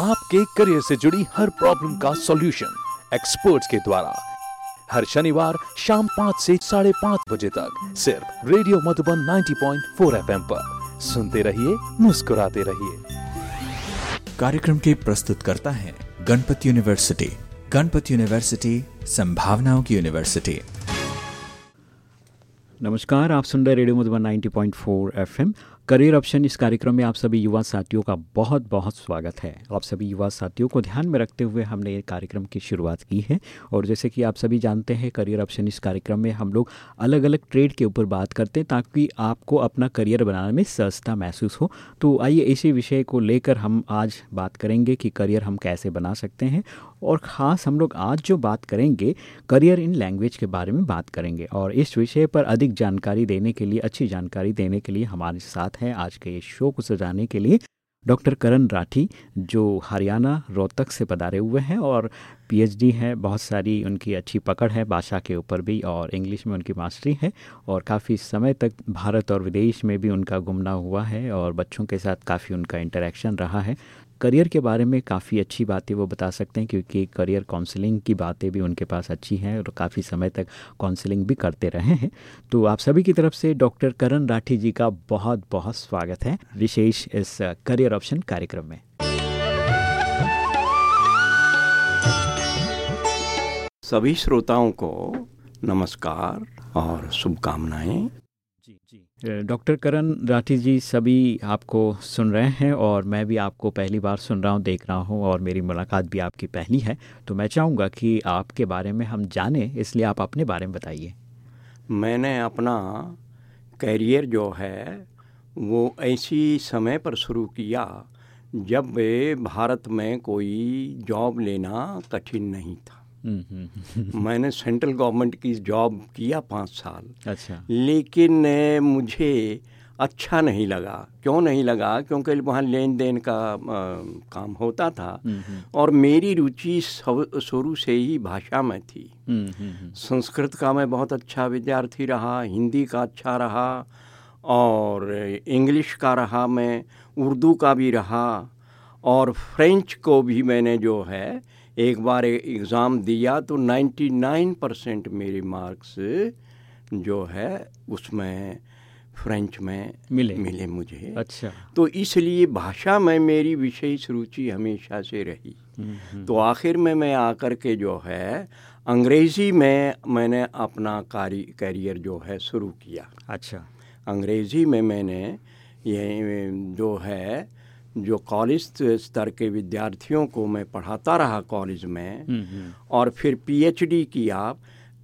आपके करियर से जुड़ी हर प्रॉब्लम का सॉल्यूशन एक्सपर्ट्स के द्वारा। हर शनिवार शाम पाँच से साढ़े पाँच बजे तक सिर्फ़ रेडियो मधुबन 90.4 एफएम पर। सुनते रहिए, मुस्कुराते रहिए। कार्यक्रम के प्रस्तुत करता है गणपति यूनिवर्सिटी। गणपति यूनिवर्सिटी, संभावनाओं की यूनिवर्सिटी। नमस्कार, आप सुन रहे radio Madhuban 90.4 FM. Career option, इस कार्यक्रम में आप सभी युवा साथियों का बहुत बहुत स्वागत है। आप सभी युवा साथियों को ध्यान में रखते हुए हमने ये कार्यक्रम की शुरुआत की है। और जैसे कि आप सभी जानते हैं, करियर ऑप्शन, इस कार्यक्रम में हम लोग अलग अलग ट्रेड के ऊपर बात करते हैं ताकि आपको अपना करियर बनाने में सहजता महसूस हो। तो आइए इसी विषय को लेकर हम आज बात करेंगे कि करियर हम कैसे बना सकते हैं और ख़ास हम लोग आज जो बात करेंगे करियर इन लैंग्वेज के बारे में बात करेंगे और इस विषय पर अधिक जानकारी देने के लिए, अच्छी जानकारी देने के लिए हमारे साथ हैं आज के इस शो को सजाने के लिए डॉक्टर करण राठी, जो हरियाणा रोहतक से पधारे हुए हैं और पीएचडी है, बहुत सारी उनकी अच्छी पकड़ है, भाषा के ऊपर भी और इंग्लिश में उनकी मास्टरी है और काफ़ी समय तक भारत और विदेश में भी उनका घूमना हुआ है और बच्चों के साथ काफ़ी उनका इंटरेक्शन रहा है। करियर के बारे में काफ़ी अच्छी बातें वो बता सकते हैं, क्योंकि करियर काउंसलिंग की बातें भी उनके पास अच्छी हैं और काफ़ी समय तक काउंसलिंग भी करते रहे हैं। तो आप सभी की तरफ़ से डॉक्टर करण राठी जी का बहुत बहुत स्वागत है विशेष इस करियर ऑप्शन कार्यक्रम में। सभी श्रोताओं को नमस्कार और शुभकामनाएँ। डॉक्टर करण राठी जी सभी आपको सुन रहे हैं और मैं भी आपको पहली बार सुन रहा हूँ, देख रहा हूँ और मेरी मुलाकात भी आपकी पहली है। तो मैं चाहूँगा कि आपके बारे में हम जानें, इसलिए आप अपने बारे में बताइए। मैंने अपना करियर जो है, वो ऐसी समय पर शुरू किया जब भारत में कोई जॉब लेना कठिन नहीं था। मैंने सेंट्रल गवर्नमेंट की जॉब किया पाँच साल। अच्छा। लेकिन मुझे अच्छा नहीं लगा। क्यों नहीं लगा? क्योंकि वहाँ लेन देन का आ, काम होता था। और मेरी रुचि शुरू से ही भाषा में थी। संस्कृत का मैं बहुत अच्छा विद्यार्थी रहा हिंदी का अच्छा रहा और इंग्लिश का रहा मैं उर्दू का भी रहा और फ्रेंच को भी मैंने जो है एक बार एग्ज़ाम दिया तो 99 परसेंट मेरे मार्क्स जो है उसमें फ्रेंच में मिले। मिले मुझे। अच्छा। तो इसलिए भाषा में मेरी विशेष रुचि हमेशा से रही। तो आखिर में मैं आकर के जो है अंग्रेज़ी में मैंने अपना कारी करियर जो है शुरू किया। अच्छा। अंग्रेज़ी में मैंने ये जो है जो कॉलेज स्तर के विद्यार्थियों को मैं पढ़ाता रहा कॉलेज में और फिर पीएचडी किया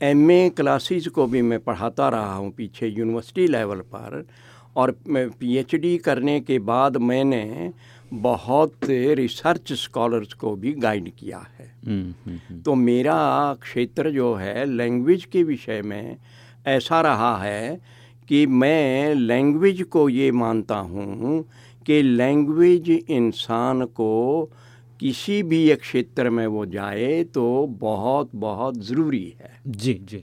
एम ए क्लासेज को भी मैं पढ़ाता रहा हूँ पीछे यूनिवर्सिटी लेवल पर और पीएचडी करने के बाद मैंने बहुत रिसर्च स्कॉलर्स को भी गाइड किया है। तो मेरा क्षेत्र जो है लैंग्वेज के विषय में ऐसा रहा है कि मैं लैंग्वेज को ये मानता हूँ कि लैंग्वेज इंसान को किसी भी एक क्षेत्र में वो जाए तो बहुत बहुत ज़रूरी है। जी जी।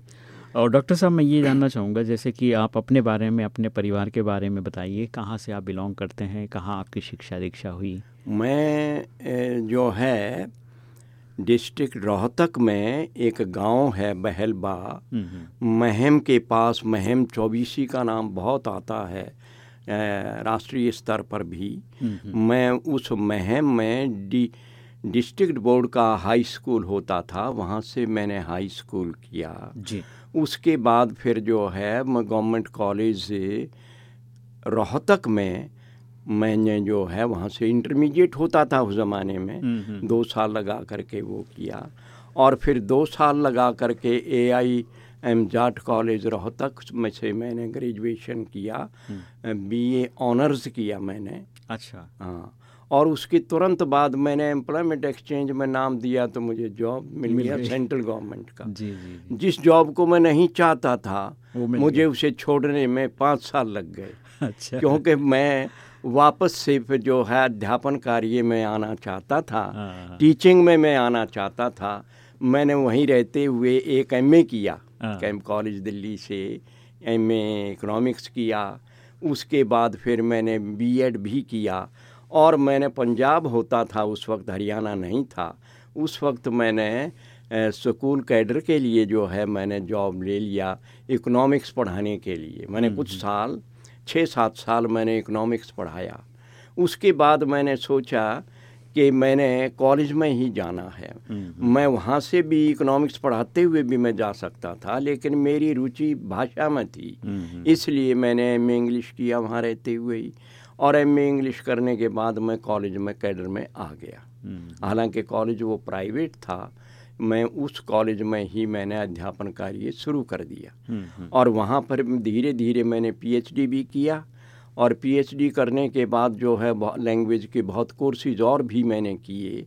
और डॉक्टर साहब मैं ये जानना चाहूँगा जैसे कि आप अपने बारे में अपने परिवार के बारे में बताइए कहाँ से आप बिलोंग करते हैं कहाँ आपकी शिक्षा दीक्षा हुई? मैं जो है डिस्ट्रिक्ट रोहतक में एक गाँव है बहलबा। महम के पास महम चौबीसी का नाम बहुत आता है। राष्ट्रीय स्तर पर भी मैं उस महम में डी डिस्ट्रिक्ट बोर्ड का हाई स्कूल होता था वहाँ से मैंने हाई स्कूल किया। जी। उसके बाद फिर जो है मैं गवर्नमेंट कॉलेज से रोहतक में मैंने जो है वहाँ से इंटरमीडिएट होता था उस ज़माने में। दो साल लगा करके वो किया। और फिर दो साल लगा करके A I M Jat college Rohtak में से मैंने ग्रेजुएशन किया बीए ऑनर्स किया मैंने। अच्छा। हाँ और उसके तुरंत बाद मैंने एम्प्लॉयमेंट एक्सचेंज में नाम दिया तो मुझे जॉब मिल गया सेंट्रल गवर्नमेंट का। जी जी जी। जिस जॉब को मैं नहीं चाहता था मुझे उसे छोड़ने में पाँच साल लग गए। अच्छा। क्योंकि मैं वापस से जो है अध्यापन कार्य में आना चाहता था हाँ। टीचिंग में मैं आना चाहता था मैंने वहीं रहते हुए एक एमए किया। हाँ। कैंप कॉलेज दिल्ली से एमए इकोनॉमिक्स किया उसके बाद फिर मैंने बीएड भी किया और मैंने पंजाब होता था उस वक्त हरियाणा नहीं था। उस वक्त मैंने स्कूल कैडर के लिए जो है मैंने जॉब ले लिया इकोनॉमिक्स पढ़ाने के लिए। मैंने कुछ साल छः सात साल मैंने इकोनॉमिक्स पढ़ाया। उसके बाद मैंने सोचा कि मैंने कॉलेज में ही जाना है। मैं वहाँ से भी इकोनॉमिक्स पढ़ाते हुए भी मैं जा सकता था लेकिन मेरी रुचि भाषा में थी। इसलिए मैंने एम इंग्लिश किया वहाँ रहते हुए ही और एम इंग्लिश करने के बाद मैं कॉलेज में कैडर में आ गया। हालाँकि कॉलेज वो प्राइवेट था मैं उस कॉलेज में ही मैंने अध्यापन कार्य शुरू कर दिया। और वहाँ पर धीरे धीरे मैंने पीएचडी भी किया और पीएचडी करने के बाद जो है लैंग्वेज के बहुत कोर्सेज और भी मैंने किए।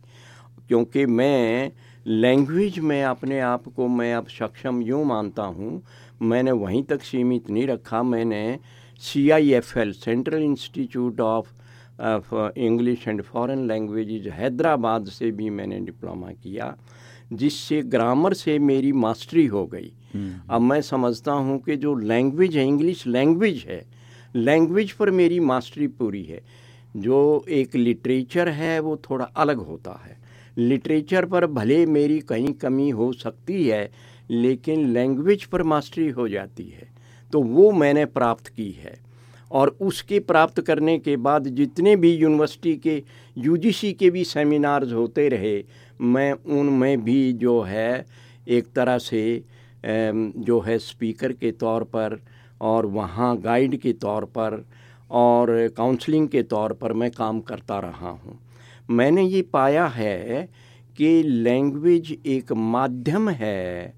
क्योंकि मैं लैंग्वेज में अपने आप को मैं अब सक्षम यूँ मानता हूँ मैंने वहीं तक सीमित नहीं रखा। मैंने C I F L central institute of English and foreign languages Hyderabad से भी मैंने डिप्लोमा किया जिससे ग्रामर से मेरी मास्टरी हो गई। अब मैं समझता हूँ कि जो लैंग्वेज है इंग्लिश लैंग्वेज है लैंग्वेज पर मेरी मास्टरी पूरी है। जो एक लिटरेचर है, वो थोड़ा अलग होता है। लिटरेचर पर भले मेरी कहीं कमी हो सकती है, लेकिन लैंग्वेज पर मास्टरी हो जाती है। तो वो मैंने प्राप्त की है। और उसके प्राप्त करने के बाद जितने भी यूनिवर्सिटी के यूजीसी के भी सेमिनार्स होते रहे, मैं उनमें भी जो है, एक तरह से जो है स्पीकर के तौर पर और वहाँ गाइड के तौर पर और काउंसलिंग के तौर पर मैं काम करता रहा हूँ। मैंने ये पाया है कि लैंग्वेज एक माध्यम है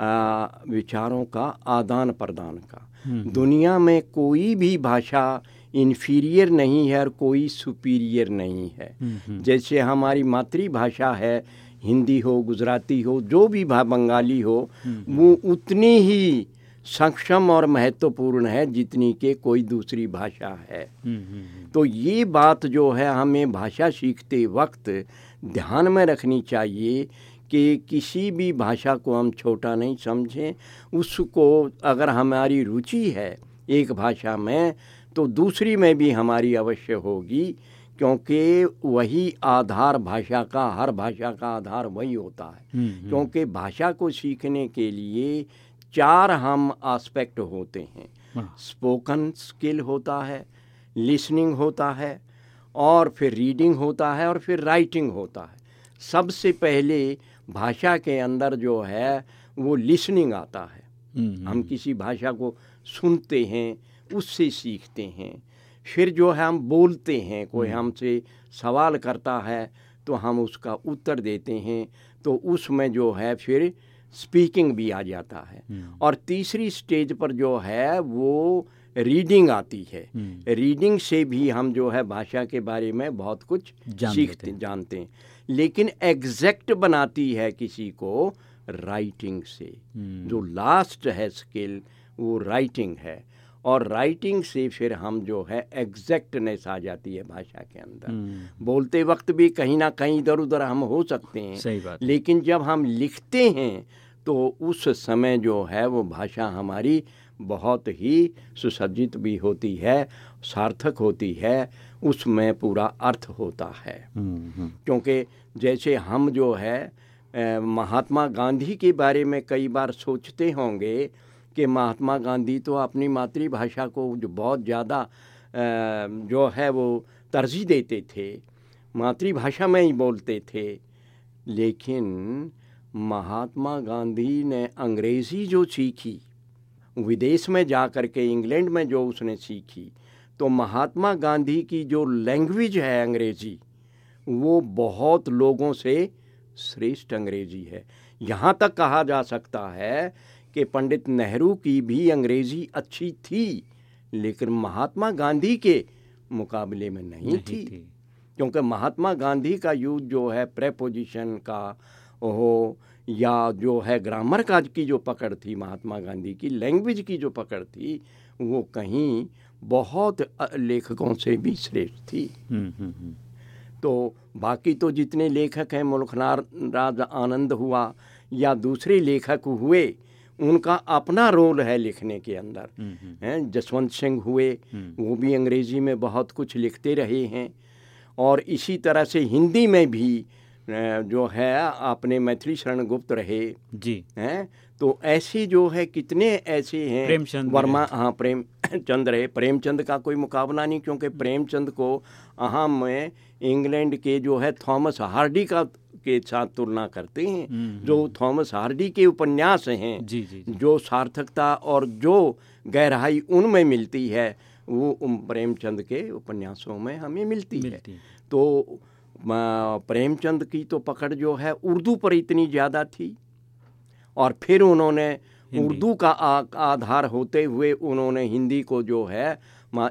आ, विचारों का आदान प्रदान का। दुनिया में कोई भी भाषा इन्फीरियर नहीं है और कोई सुपीरियर नहीं है। जैसे हमारी मातृभाषा है हिंदी हो गुजराती हो जो भी भा बंगाली हो वो उतनी ही सक्षम और महत्वपूर्ण है जितनी के कोई दूसरी भाषा है। तो ये बात जो है हमें भाषा सीखते वक्त ध्यान में रखनी चाहिए कि किसी भी भाषा को हम छोटा नहीं समझें। उसको अगर हमारी रुचि है एक भाषा में तो दूसरी में भी हमारी अवश्य होगी क्योंकि वही आधार भाषा का हर भाषा का आधार वही होता है। क्योंकि भाषा को सीखने के लिए चार हम एस्पेक्ट होते हैं। स्पोकन स्किल होता है लिसनिंग होता है और फिर रीडिंग होता है और फिर राइटिंग होता है। सबसे पहले भाषा के अंदर जो है वो लिसनिंग आता है। हम किसी भाषा को सुनते हैं उससे सीखते हैं। फिर जो है हम बोलते हैं कोई हमसे सवाल करता है तो हम उसका उत्तर देते हैं। तो उसमें जो है फिर स्पीकिंग भी आ जाता है। और तीसरी स्टेज पर जो है वो रीडिंग आती है। रीडिंग से भी हम जो है भाषा के बारे में बहुत कुछ जान सीखते हैं। जानते हैं। लेकिन एग्जैक्ट बनाती है किसी को राइटिंग से। जो लास्ट है स्किल वो राइटिंग है। और राइटिंग से फिर हम जो है एग्जैक्टनेस आ जाती है भाषा के अंदर। बोलते वक्त भी कहीं ना कहीं इधर उधर हम हो सकते हैं। सही बात लेकिन जब हम लिखते हैं तो उस समय जो है वो भाषा हमारी बहुत ही सुसज्जित भी होती है सार्थक होती है उसमें पूरा अर्थ होता है। क्योंकि जैसे हम जो है महात्मा गांधी के बारे में कई बार सोचते होंगे कि महात्मा गांधी तो अपनी मातृभाषा को जो बहुत ज़्यादा जो है वो तरजीह देते थे। मातृभाषा में ही बोलते थे। लेकिन महात्मा गांधी ने अंग्रेज़ी जो सीखी, विदेश में जा कर के, इंग्लैंड में जो उसने सीखी तो महात्मा गांधी की जो लैंग्वेज है अंग्रेज़ी, वो बहुत लोगों से श्रेष्ठ अंग्रेज़ी है। यहाँ तक कहा जा सकता है कि पंडित नेहरू की भी अंग्रेज़ी अच्छी थी लेकिन महात्मा गांधी के मुकाबले में नहीं, नहीं थी थी। क्योंकि महात्मा गांधी का यूज़ जो है प्रेपोजिशन का हो या जो है ग्रामर का की जो पकड़ थी महात्मा गांधी की लैंग्वेज की जो पकड़ थी वो कहीं बहुत लेखकों से भी श्रेष्ठ थी हम्म, हम्म, हम्म। तो बाकी तो जितने लेखक हैं मुल्खनार राज आनंद हुआ या दूसरे लेखक हुए उनका अपना रोल है लिखने के अंदर। हैं जसवंत सिंह हुए वो भी अंग्रेज़ी में बहुत कुछ लिखते रहे हैं। और इसी तरह से हिंदी में भी जो है अपने मैथिली शरण गुप्त रहे। जी। हैं तो ऐसे जो है कितने ऐसे हैं प्रेमचंद वर्मा हाँ प्रेम चंद रहे। प्रेमचंद का कोई मुकाबला नहीं क्योंकि प्रेमचंद को अहम में इंग्लैंड के जो है थॉमस हार्डी का के साथ तुलना करते हैं हम्म, हम्म। जो थॉमस हार्डी के उपन्यास हैं जी, जी, जी। जो सार्थकता और जो गहराई उनमें मिलती है वो प्रेमचंद के उपन्यासों में हमें मिलती, मिलती है तो प्रेमचंद की तो पकड़ जो है उर्दू पर इतनी ज़्यादा थी और फिर उन्होंने उर्दू का आ, आधार होते हुए उन्होंने हिंदी को जो है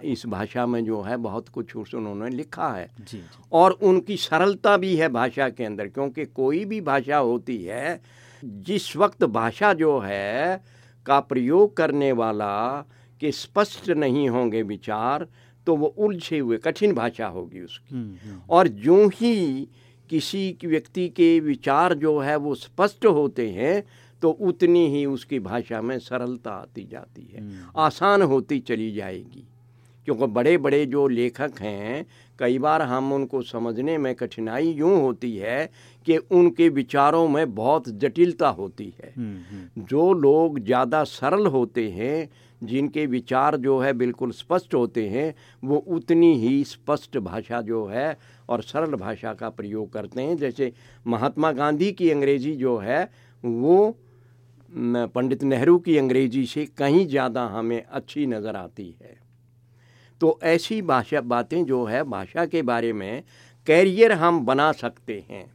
इस भाषा में जो है बहुत कुछ उन्होंने लिखा है जी, जी। और उनकी सरलता भी है भाषा के अंदर क्योंकि कोई भी भाषा होती है जिस वक्त भाषा जो है का प्रयोग करने वाला के स्पष्ट नहीं होंगे विचार तो वो उलझे हुए कठिन भाषा होगी उसकी हम्म, हम्म। और जो ही किसी व्यक्ति के विचार जो है वो स्पष्ट होते हैं तो उतनी ही उसकी भाषा में सरलता आती जाती है हम्म। आसान होती चली जाएगी क्योंकि बड़े बड़े जो लेखक हैं कई बार हम उनको समझने में कठिनाई यूँ होती है कि उनके विचारों में बहुत जटिलता होती है। जो लोग ज़्यादा सरल होते हैं जिनके विचार जो है बिल्कुल स्पष्ट होते हैं वो उतनी ही स्पष्ट भाषा जो है और सरल भाषा का प्रयोग करते हैं। जैसे महात्मा गांधी की अंग्रेज़ी जो है वो पंडित नेहरू की अंग्रेज़ी से कहीं ज़्यादा हमें अच्छी नज़र आती है। तो ऐसी भाषा बातें जो है भाषा के बारे में कैरियर हम बना सकते हैं।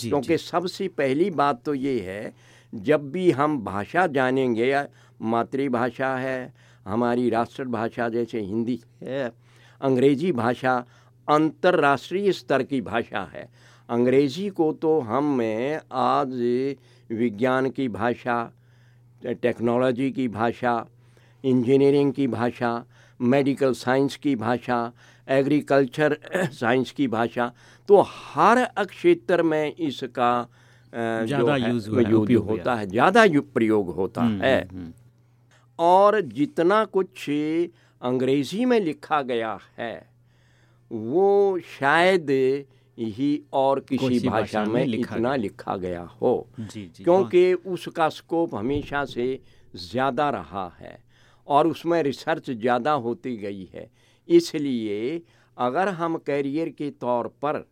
क्योंकि सबसे पहली बात तो ये है जब भी हम भाषा जानेंगे या मातृभाषा है हमारी राष्ट्रभाषा जैसे हिंदी है अंग्रेज़ी भाषा अंतर्राष्ट्रीय स्तर की भाषा है। अंग्रेज़ी को तो हम में आज विज्ञान की भाषा टेक्नोलॉजी की भाषा इंजीनियरिंग की भाषा मेडिकल साइंस की भाषा एग्रीकल्चर साइंस की भाषा तो हर क्षेत्र में इसका ज़्यादा यूज़ होता है। ज़्यादा प्रयोग होता हम्म, है। हम्म, हम्म। और जितना कुछ अंग्रेज़ी में लिखा गया है वो शायद ही और किसी भाषा में लिखा इतना लिखा गया हो। जी, जी, क्योंकि उसका स्कोप हमेशा से ज़्यादा रहा है। और उसमें रिसर्च ज़्यादा होती गई है। इसलिए अगर हम कैरियर के तौर पर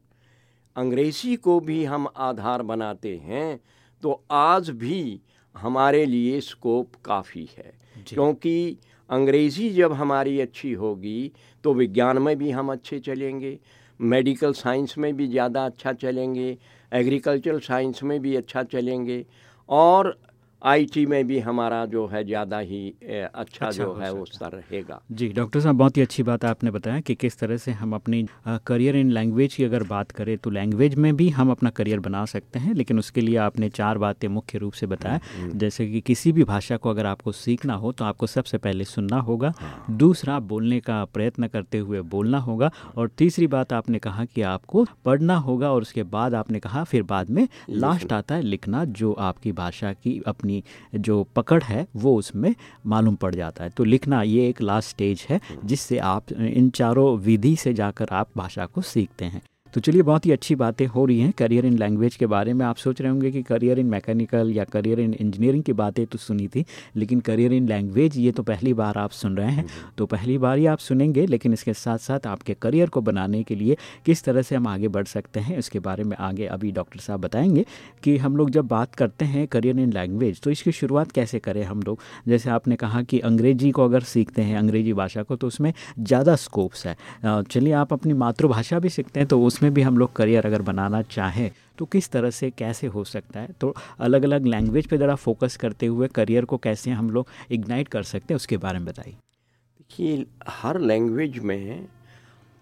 अंग्रेज़ी को भी हम आधार बनाते हैं तो आज भी हमारे लिए स्कोप काफ़ी है। क्योंकि अंग्रेज़ी जब हमारी अच्छी होगी तो विज्ञान में भी हम अच्छे चलेंगे मेडिकल साइंस में भी ज़्यादा अच्छा चलेंगे एग्रीकल्चरल साइंस में भी अच्छा चलेंगे और आईटी में भी हमारा जो है ज़्यादा ही अच्छा, अच्छा जो है वो स्तर रहेगा जी डॉक्टर साहब बहुत ही अच्छी बात आपने बताया कि किस तरह से हम अपनी करियर इन लैंग्वेज की अगर बात करें तो लैंग्वेज में भी हम अपना करियर बना सकते हैं लेकिन उसके लिए आपने चार बातें मुख्य रूप से बताया हम्म। जैसे कि किसी भी भाषा को अगर आपको सीखना हो तो आपको सबसे पहले सुनना होगा हाँ। दूसरा बोलने का प्रयत्न करते हुए बोलना होगा और तीसरी बात आपने कहा कि आपको पढ़ना होगा और उसके बाद आपने कहा फिर बाद में लास्ट आता है लिखना जो आपकी भाषा की अपनी अपनी जो पकड़ है वो उसमें मालूम पड़ जाता है। तो लिखना ये एक लास्ट स्टेज है जिससे आप इन चारों विधि से जाकर आप भाषा को सीखते हैं। तो चलिए बहुत ही अच्छी बातें हो रही हैं करियर इन लैंग्वेज के बारे में। आप सोच रहे होंगे कि करियर इन मैकेनिकल या करियर इन इंजीनियरिंग की बातें तो सुनी थी लेकिन करियर इन लैंग्वेज ये तो पहली बार आप सुन रहे हैं। तो पहली बार ही आप सुनेंगे लेकिन इसके साथ साथ आपके करियर को बनाने के लिए किस तरह से हम आगे बढ़ सकते हैं इसके बारे में आगे अभी डॉक्टर साहब बताएँगे कि हम लोग जब बात करते हैं करियर इन लैंग्वेज तो इसकी शुरुआत कैसे करें हम लोग? जैसे आपने कहा कि अंग्रेज़ी को अगर सीखते हैं अंग्रेज़ी भाषा को तो उसमें ज़्यादा स्कोप्स है। चलिए आप अपनी मातृभाषा भी सीखते हैं तो उस उसमें भी हम लोग करियर अगर बनाना चाहें तो किस तरह से कैसे हो सकता है? तो अलग अलग लैंग्वेज पे ज़रा फोकस करते हुए करियर को कैसे हम लोग इग्नाइट कर सकते हैं उसके बारे में बताइए। देखिए हर लैंग्वेज में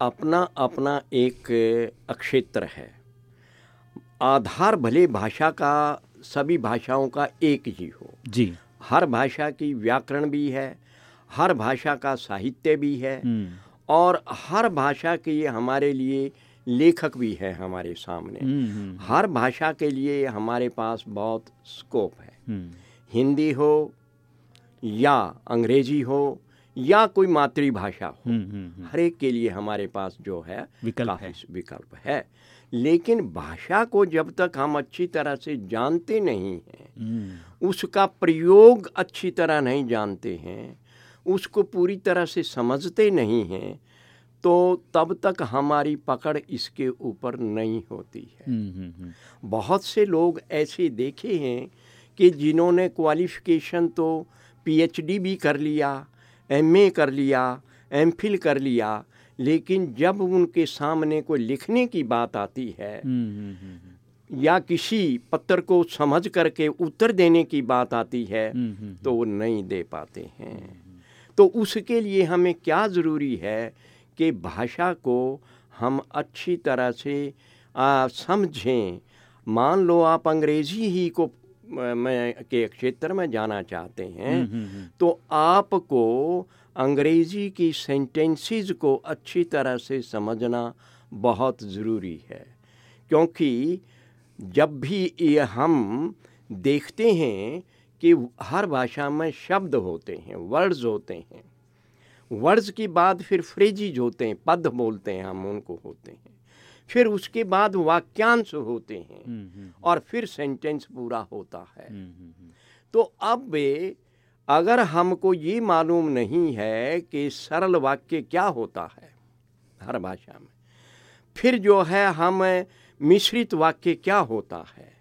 अपना अपना एक अक्षेत्र है। आधार भले भाषा का सभी भाषाओं का एक ही हो। जी। हर भाषा की व्याकरण भी है हर भाषा का साहित्य भी है हम्म, और हर भाषा के हमारे लिए लेखक भी है हमारे सामने। हम्म, हम्म, हर भाषा के लिए हमारे पास बहुत स्कोप है। हम्म, हिंदी हो या अंग्रेज़ी हो या कोई मातृभाषा हो हम्म, हम्म, हम्म, हर एक के लिए हमारे पास जो है विकल्प है। विकल्प है। लेकिन भाषा को जब तक हम अच्छी तरह से जानते नहीं हैं हम्म, उसका प्रयोग अच्छी तरह नहीं जानते हैं उसको पूरी तरह से समझते नहीं हैं तो तब तक हमारी पकड़ इसके ऊपर नहीं होती है। हम्म, हम्म, हम्म, बहुत से लोग ऐसे देखे हैं कि जिन्होंने क्वालिफिकेशन तो पीएचडी भी कर लिया एमए कर लिया एमफिल कर लिया लेकिन जब उनके सामने कोई लिखने की बात आती है या किसी पत्र को समझ करके उत्तर देने की बात आती है तो वो नहीं दे पाते हैं। तो उसके लिए हमें क्या ज़रूरी है कि भाषा को हम अच्छी तरह से आ, समझें। मान लो आप अंग्रेज़ी ही को में के क्षेत्र में जाना चाहते हैं हम्म, हम्म, हम्म, तो आपको अंग्रेज़ी की सेंटेंसेस को अच्छी तरह से समझना बहुत ज़रूरी है। क्योंकि जब भी ये हम देखते हैं कि हर भाषा में शब्द होते हैं वर्ड्स होते हैं वर्ड्स के बाद फिर फ्रेजिज होते हैं पद बोलते हैं हम उनको होते हैं। फिर उसके बाद वाक्यांश होते हैं हम्म, हम्म, और फिर सेंटेंस पूरा होता है। हम्म, हम्म, हम्म, तो अब वे अगर हमको ये मालूम नहीं है कि सरल वाक्य क्या होता है हर भाषा में फिर जो है हम मिश्रित वाक्य क्या होता है?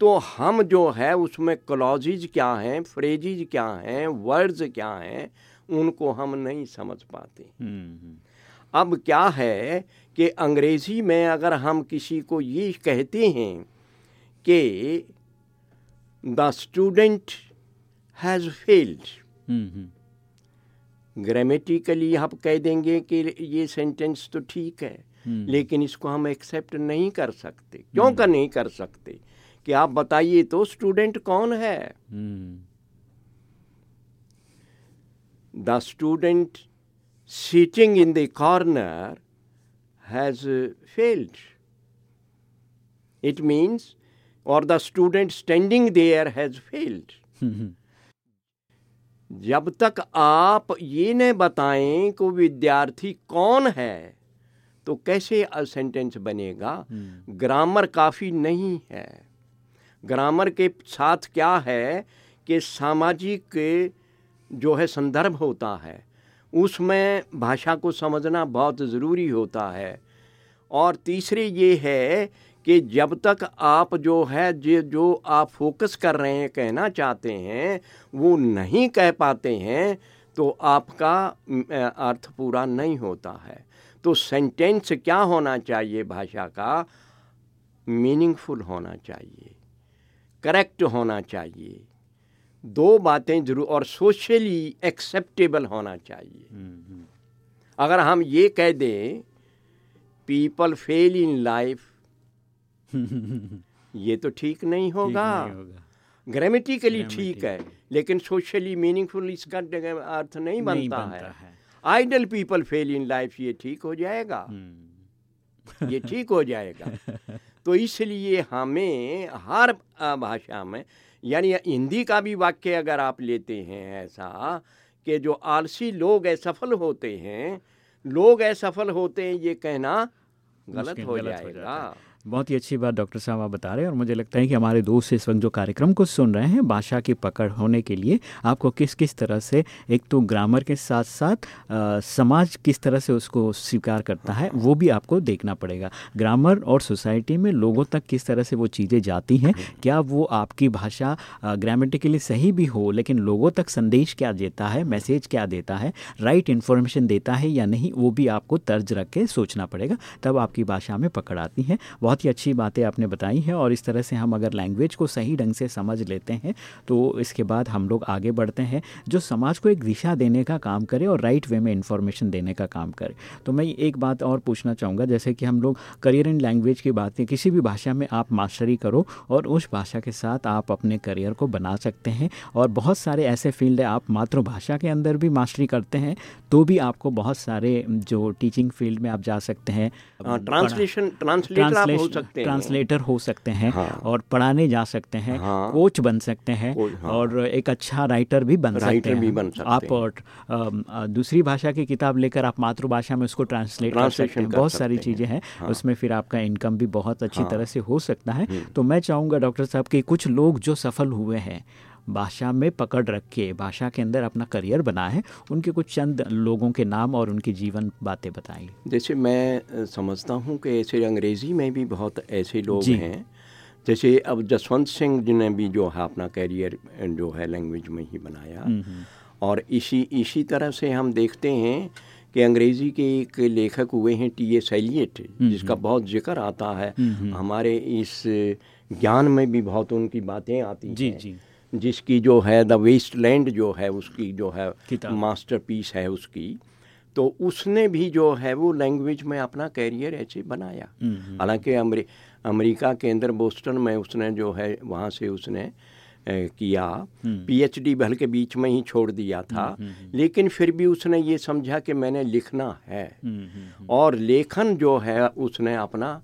तो हम जो है उसमें क्लॉजिज क्या हैं फ्रेजिज क्या हैं वर्ड्स क्या हैं उनको हम नहीं समझ पाते। हम्म, हम्म, अब क्या है कि अंग्रेज़ी में अगर हम किसी को ये कहते हैं कि the student has failed hmm, grammatically आप कह देंगे कि ये सेंटेंस तो ठीक है लेकिन इसको हम एक्सेप्ट नहीं कर सकते। क्यों कर नहीं कर सकते? कि आप बताइए तो स्टूडेंट कौन है? The student sitting in the corner has uh, failed. It means, or the student standing there has failed. हम्म, हम्म, जब तक आप ये न बताएँ कि विद्यार्थी कौन है तो कैसे सेंटेंस बनेगा हम्म, ग्रामर काफ़ी नहीं है ग्रामर के साथ क्या है कि सामाजिक जो है संदर्भ होता है, उसमें भाषा को समझना बहुत ज़रूरी होता है। और तीसरी ये है कि जब तक आप जो है, जो जो आप फोकस कर रहे हैं, कहना चाहते हैं, वो नहीं कह पाते हैं तो आपका अर्थ पूरा नहीं होता है। तो सेंटेंस क्या होना चाहिए भाषा का? मीनिंगफुल होना चाहिए। करेक्ट होना चाहिए। दो बातें ज़रूर और सोशली एक्सेप्टेबल होना चाहिए। अगर हम ये कह दें पीपल फेल इन लाइफ ये तो ठीक नहीं होगा। ग्रामेटिकली ठीक है लेकिन सोशली मीनिंगफुल इसका अर्थ नहीं बनता, नहीं बनता बनता है। है। Idle people fail in life ये ठीक हो जाएगा। हम्म, ये ठीक हो जाएगा। तो इसलिए हमें हर भाषा में यानी हिंदी का भी वाक्य अगर आप लेते हैं ऐसा कि जो आलसी लोग असफल होते हैं लोग असफल होते हैं ये कहना गलत हो जाएगा। बहुत ही अच्छी बात डॉक्टर साहब आप बता रहे हैं और मुझे लगता है कि हमारे दोस्त इस वक्त जो कार्यक्रम को सुन रहे हैं भाषा की पकड़ होने के लिए आपको किस किस तरह से एक तो ग्रामर के साथ साथ अ, समाज किस तरह से उसको स्वीकार करता है वो भी आपको देखना पड़ेगा। ग्रामर और सोसाइटी में लोगों तक किस तरह से वो चीज़ें जाती हैं क्या वो आपकी भाषा ग्रामेटिकली सही भी हो लेकिन लोगों तक संदेश क्या देता है मैसेज क्या देता है राइट इन्फॉर्मेशन देता है या नहीं वो भी आपको तर्ज रख के सोचना पड़ेगा तब आपकी भाषा में पकड़ आती है। बहुत ही अच्छी बातें आपने बताई हैं और इस तरह से हम अगर लैंग्वेज को सही ढंग से समझ लेते हैं तो इसके बाद हम लोग आगे बढ़ते हैं, जो समाज को एक दिशा देने का काम करे और राइट वे में इंफॉर्मेशन देने का काम करे। तो मैं एक बात और पूछना चाहूँगा, जैसे कि हम लोग करियर इन लैंग्वेज की बात किसी भी भाषा में आप मास्टरी करो और उस भाषा के साथ आप अपने करियर को बना सकते हैं और बहुत सारे ऐसे फ़ील्ड है, आप मातृभाषा के अंदर भी मास्टरी करते हैं तो भी आपको बहुत सारे जो टीचिंग फ़ील्ड में आप जा सकते हैं। ट्रांसलेशन ट्रांसलेटर आप हो सकते हैं ट्रांसलेटर हो सकते हैं हाँ। और पढ़ाने जा सकते हैं हाँ। कोच बन सकते हैं हाँ। और एक अच्छा राइटर भी बन राइटर सकते भी हैं बन सकते आप हैं। और, दूसरी भाषा की किताब लेकर आप मातृभाषा में उसको ट्रांसलेट कर सकते हैं बहुत सारी चीज़ें हैं हाँ। उसमें फिर आपका इनकम भी बहुत अच्छी हाँ। तरह से हो सकता है हम्म। तो मैं चाहूँगा डॉक्टर साहब की कुछ लोग जो सफल हुए हैं भाषा में पकड़ रख के भाषा के अंदर अपना करियर बना है उनके कुछ चंद लोगों के नाम और उनकी जीवन बातें बताइए जैसे मैं समझता हूँ कि ऐसे अंग्रेज़ी में भी बहुत ऐसे लोग हैं। जैसे अब जसवंत सिंह जी ने भी जो है अपना कैरियर जो है लैंग्वेज में ही बनाया। और इसी इसी तरह से हम देखते हैं कि अंग्रेज़ी के एक लेखक हुए हैं टी ए सैलियट जिसका बहुत ज़िक्र आता है। हमारे इस ज्ञान में भी बहुत उनकी बातें आती जी हैं। जी। जिसकी जो है द वेस्ट लैंड जो है उसकी जो है। मास्टरपीस है उसकी तो उसने भी जो है वो लैंग्वेज में अपना कैरियर ऐसे बनाया। हालाँकि अमरी अमेरिका के अंदर बोस्टन में उसने जो है वहाँ से उसने अ, किया। पीएचडी भल के बीच में ही छोड़ दिया था। लेकिन फिर भी उसने ये समझा कि मैंने लिखना है। और लेखन जो है उसने अपना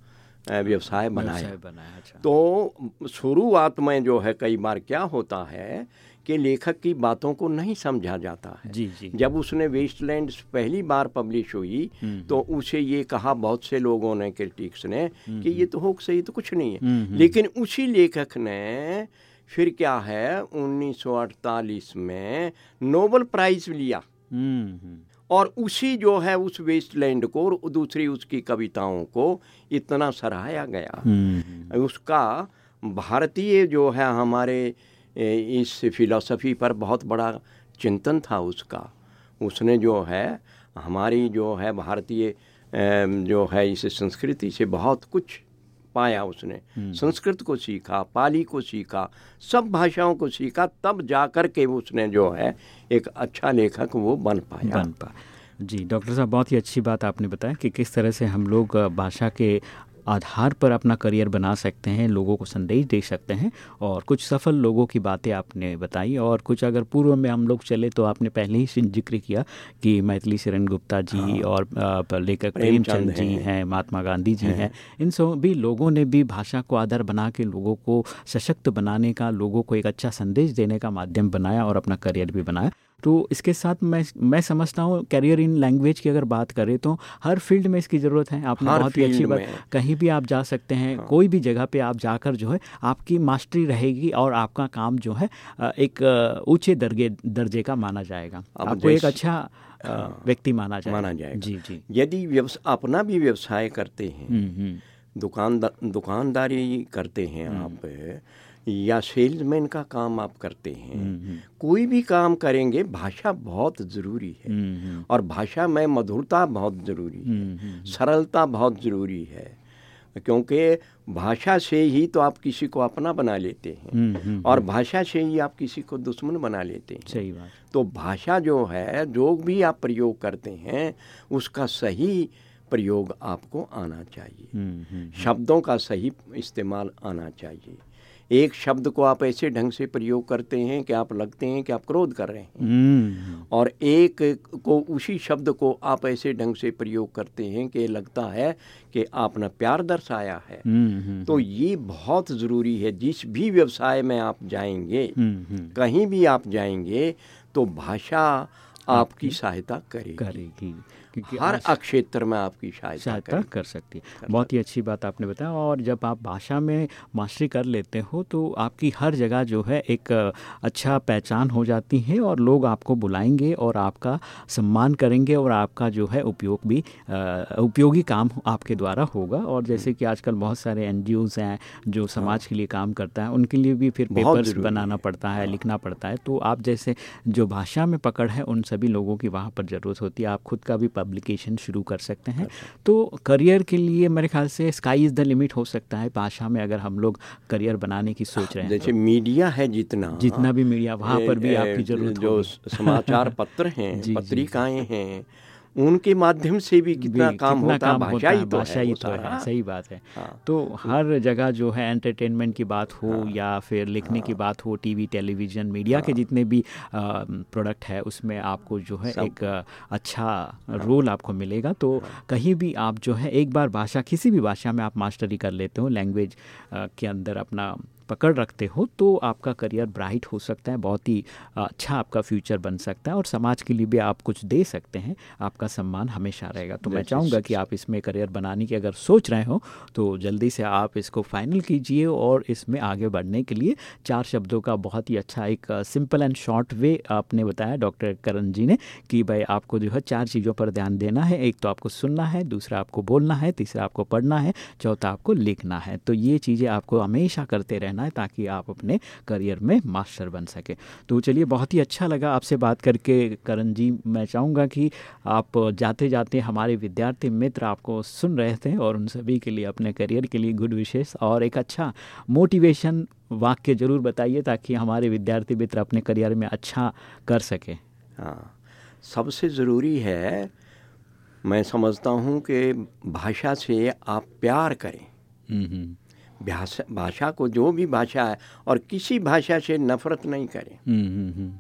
व्यवसाय बनाया। बनाया अच्छा। तो शुरुआत में जो है कई बार क्या होता है कि लेखक की बातों को नहीं समझा जाता है। जी जी। जब उसने वेस्टलैंड पहली बार पब्लिश हुई तो उसे ये कहा बहुत से लोगों ने क्रिटिक्स ने कि ये तो होक सही तो कुछ नहीं है। लेकिन उसी लेखक ने फिर क्या है 1948 में नोबल प्राइज लिया। हम्म हम्म। और उसी जो है उस वेस्टलैंड को और दूसरी उसकी कविताओं को इतना सराहाया गया। हम्म। उसका भारतीय जो है हमारे इस फिलॉसफी पर बहुत बड़ा चिंतन था उसका। उसने जो है हमारी जो है भारतीय जो है इस संस्कृति से बहुत कुछ पाया उसने। संस्कृत को सीखा पाली को सीखा सब भाषाओं को सीखा तब जा कर के उसने जो है एक अच्छा लेखक वो बन पाया। बन पा। जी डॉक्टर साहब बहुत ही अच्छी बात आपने बताया कि किस तरह से हम लोग भाषा के आधार पर अपना करियर बना सकते हैं लोगों को संदेश दे सकते हैं और कुछ सफल लोगों की बातें आपने बताई और कुछ अगर पूर्व में हम लोग चले तो आपने पहले ही ज़िक्र किया कि मैथिली शरण गुप्ता जी हाँ। और लेखक प्रेमचंद जी हैं। हैं महात्मा गांधी जी हैं इन सभी लोगों ने भी भाषा को आधार बना के लोगों को सशक्त बनाने का लोगों को एक अच्छा संदेश देने का माध्यम बनाया और अपना करियर भी बनाया तो इसके साथ मैं मैं समझता हूँ करियर इन लैंग्वेज की अगर बात करें तो हर फ़ील्ड में इसकी ज़रूरत है। आपने बहुत ही अच्छी बात कहीं भी आप जा सकते हैं हाँ। कोई भी जगह पे आप जाकर जो है आपकी मास्टरी रहेगी और आपका काम जो है एक ऊँचे दर्जे दर्जे का माना जाएगा। आपको एक अच्छा व्यक्ति माना जाएगा। माना जाएगा। जी जी। यदि अपना भी व्यवसाय करते हैं हम्म हम्म। दुकानदारी करते हैं आप या सेल्समैन का काम आप करते हैं कोई भी काम करेंगे भाषा बहुत ज़रूरी है। हम्म, हम्म, और भाषा में मधुरता बहुत ज़रूरी है हम्म, हम्म, सरलता बहुत ज़रूरी है क्योंकि भाषा से ही तो आप किसी को अपना बना लेते हैं हम्म, हम्म, और भाषा से ही आप किसी को दुश्मन बना लेते हैं। सही बात। तो भाषा जो है जो भी आप प्रयोग करते हैं उसका सही प्रयोग आपको आना चाहिए। हम्म, हम्म, शब्दों का सही इस्तेमाल आना चाहिए। एक शब्द को आप ऐसे ढंग से प्रयोग करते हैं कि आप लगते हैं कि आप क्रोध कर रहे हैं। हम्म, और एक को उसी शब्द को आप ऐसे ढंग से प्रयोग करते हैं कि लगता है कि आपने प्यार दर्शाया है। हम्म, हम्म, तो ये बहुत ज़रूरी है जिस भी व्यवसाय में आप जाएँगे कहीं भी आप जाएँगे तो भाषा आपकी सहायता करेगी। करेगी। क्योंकि हर क्षेत्र में आपकी सहायता कर सकती है। बहुत ही अच्छी बात आपने बताया और जब आप भाषा में मास्टरी कर लेते हो तो आपकी हर जगह जो है एक अच्छा पहचान हो जाती है और लोग आपको बुलाएँगे और आपका सम्मान करेंगे और आपका जो है उपयोग भी उपयोगी काम आपके द्वारा होगा। और जैसे कि आजकल बहुत सारे एन हैं जो समाज के लिए काम करता है उनके लिए भी फिर पेपर्स बनाना पड़ता है लिखना पड़ता है। तो आप जैसे जो भाषा में पकड़ है उन सभी लोगों की वहाँ पर ज़रूरत होती है। आप खुद का भी पब्लिकेशन शुरू कर सकते हैं। तो करियर के लिए मेरे ख्याल से स्काई इज़ द लिमिट हो सकता है भाषा में अगर हम लोग करियर बनाने की सोच रहे हैं जैसे तो, मीडिया है जितना। जितना भी मीडिया वहाँ पर भी आपकी ज़रूरत जो समाचार पत्र हैं पत्रिकाएँ हैं उनके माध्यम से भी कितना भी, काम कितना होता काम भाषा ही तो भाषा ही तो है सही बात है। हाँ, तो हर जगह जो है एंटरटेनमेंट की बात हो हाँ, या फिर लिखने हाँ, की बात हो टीवी टेलीविज़न मीडिया हाँ, के जितने भी प्रोडक्ट है उसमें आपको जो है एक अच्छा हाँ, रोल आपको मिलेगा। तो हाँ, कहीं भी आप जो है एक बार भाषा किसी भी भाषा में आप मास्टरी कर लेते हो लैंग्वेज के अंदर अपना पकड़ रखते हो तो आपका करियर ब्राइट हो सकता है बहुत ही अच्छा आपका फ्यूचर बन सकता है और समाज के लिए भी आप कुछ दे सकते हैं आपका सम्मान हमेशा रहेगा। तो मैं चाहूँगा कि आप इसमें करियर बनाने की अगर सोच रहे हो तो जल्दी से आप इसको फाइनल कीजिए और इसमें आगे बढ़ने के लिए चार शब्दों का बहुत ही अच्छा एक सिंपल एंड शॉर्ट वे आपने बताया डॉक्टर करण जी ने कि भाई आपको जो है चार चीज़ों पर ध्यान देना है एक तो आपको सुनना है दूसरा आपको बोलना है तीसरा आपको पढ़ना है चौथा आपको लिखना है। तो ये चीज़ें आपको हमेशा करते रहना करना है ताकि आप अपने करियर में मास्टर बन सके। तो चलिए बहुत ही अच्छा लगा आपसे बात करके। करण जी मैं चाहूँगा कि आप जाते जाते हमारे विद्यार्थी मित्र आपको सुन रहे थे और उन सभी के लिए अपने करियर के लिए गुड विशेष और एक अच्छा मोटिवेशन वाक्य ज़रूर बताइए ताकि हमारे विद्यार्थी मित्र अपने करियर में अच्छा कर सके। हाँ सबसे ज़रूरी है मैं समझता हूँ कि भाषा से आप प्यार करें। हम्म, हम्म। भाषा भाषा को जो भी भाषा है और किसी भाषा से नफरत नहीं करें। हम्म, हम्म, हम्म।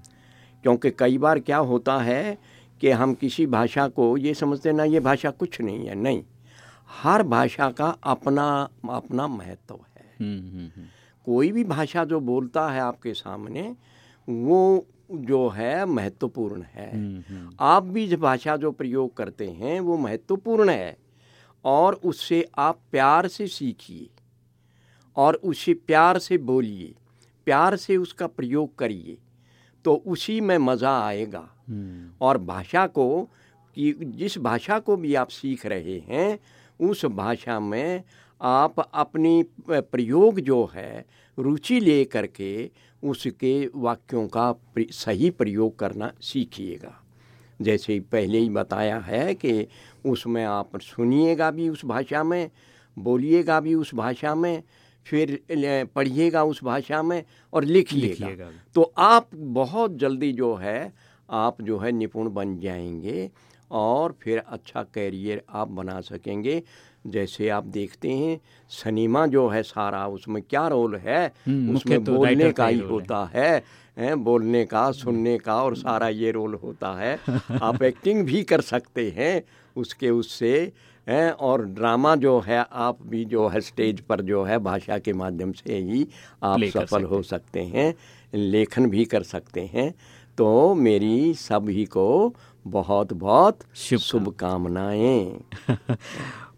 क्योंकि कई बार क्या होता है कि हम किसी भाषा को ये समझते ना ये भाषा कुछ नहीं है। नहीं हर भाषा का अपना अपना महत्व है। कोई भी भाषा जो बोलता है आपके सामने वो जो है महत्वपूर्ण है। आप भी जो भाषा जो प्रयोग करते हैं वो महत्वपूर्ण है और उससे आप प्यार से सीखिए। और उसे प्यार से बोलिए प्यार से उसका प्रयोग करिए तो उसी में मज़ा आएगा हम्म। और भाषा को कि जिस भाषा को भी आप सीख रहे हैं उस भाषा में आप अपनी प्रयोग जो है रुचि ले करके उसके वाक्यों का सही प्रयोग करना सीखिएगा जैसे पहले ही बताया है कि उसमें आप सुनिएगा भी उस भाषा में बोलिएगा भी उस भाषा में फिर पढ़िएगा उस भाषा में और लिखिएगा। तो आप बहुत जल्दी जो है आप जो है निपुण बन जाएँगे और फिर अच्छा कैरियर आप बना सकेंगे। जैसे आप देखते हैं सनीमा जो है सारा उसमें क्या रोल है? हम्म, उसमें तो बोलने का ही होता है है बोलने का सुनने का और सारा ये रोल होता है। आप एक्टिंग भी कर सकते हैं उसके उससे हैं और ड्रामा जो है आप भी जो है स्टेज पर जो है भाषा के माध्यम से ही आप सफल हो सकते हैं। लेखन भी कर सकते हैं। तो मेरी सभी को बहुत बहुत शुभकामनाएँ।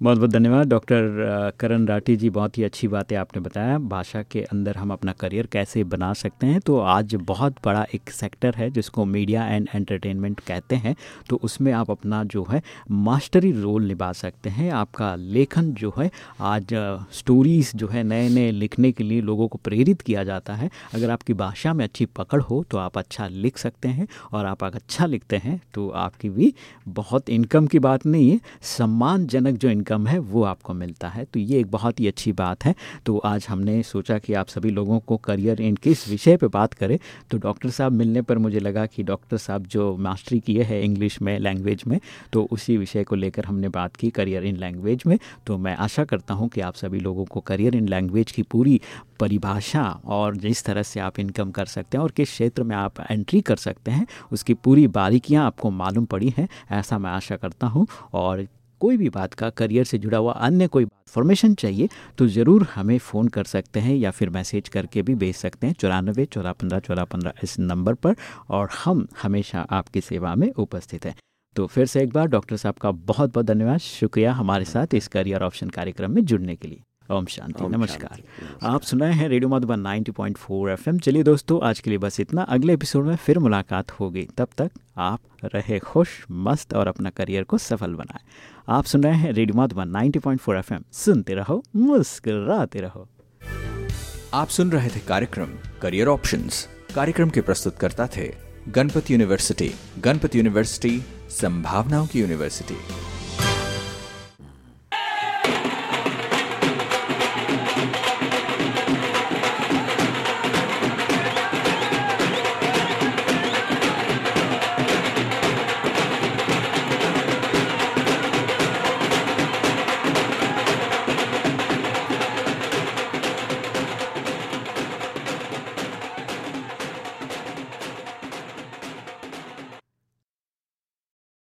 बहुत बहुत धन्यवाद। डॉक्टर करण राठी जी, बहुत ही अच्छी बात आपने बताया। भाषा के अंदर हम अपना करियर कैसे बना सकते हैं? तो आज बहुत बड़ा एक सेक्टर है जिसको मीडिया एंड एंटरटेनमेंट कहते हैं। तो उसमें आप अपना जो है मास्टरी रोल निभा सकते हैं। आपका लेखन जो है आज स्टोरीज़ जो है नए नए लिखने के लिए लोगों को प्रेरित किया जाता है। अगर आपकी भाषा में अच्छी पकड़ हो तो आप अच्छा लिख सकते हैं और आप अच्छा लिखते हैं तो आपकी भी बहुत इनकम की बात नहीं है। सम्मानजनक जो इनकम इनकम है, वो आपको मिलता है। तो ये एक बहुत ही अच्छी बात है। तो आज हमने सोचा कि आप सभी लोगों को करियर इन किस विषय पे बात करें। तो डॉक्टर साहब मिलने पर मुझे लगा कि डॉक्टर साहब जो मास्टरी किए हैं इंग्लिश में, लैंग्वेज में तो उसी विषय को लेकर हमने बात की करियर इन लैंग्वेज में। तो मैं आशा करता हूँ कि आप सभी लोगों को करियर इन लैंग्वेज की पूरी परिभाषा और जिस तरह से आप इनकम कर सकते हैं और किस क्षेत्र में आप एंट्री कर सकते हैं, उसकी पूरी बारीकियाँ आपको मालूम पड़ी हैं, ऐसा मैं आशा करता हूँ। और कोई भी बात का करियर से जुड़ा हुआ अन्य कोई फॉर्मेशन चाहिए तो ज़रूर हमें फ़ोन कर सकते हैं या फिर मैसेज करके भी भेज सकते हैं। चौरानबे चौदह पंद्रह चौदह पंद्रह इस नंबर पर और हम हमेशा आपकी सेवा में उपस्थित हैं। तो फिर से एक बार डॉक्टर साहब का बहुत बहुत धन्यवाद। शुक्रिया हमारे साथ इस करियर ऑप्शन कार्यक्रम में जुड़ने के लिए। ओम शांति नमस्कार। आप सुनाए हैं रेडियो मधुबन 90.4 एफएम। चलिए दोस्तों आज के लिए बस इतना। अगले एपिसोड में फिर मुलाकात होगी। तब तक आप रहे खुश मस्त और अपना करियर को सफल बनाए। आप सुन रहे हैं रेडियो मधुबन 90.4 एफएम। सुनते रहो मुस्कुराते रहो। आप सुन रहे थे कार्यक्रम करियर ऑप्शन कार्यक्रम के प्रस्तुतकर्ता थे गणपति यूनिवर्सिटी गणपति यूनिवर्सिटी संभावनाओं की यूनिवर्सिटी।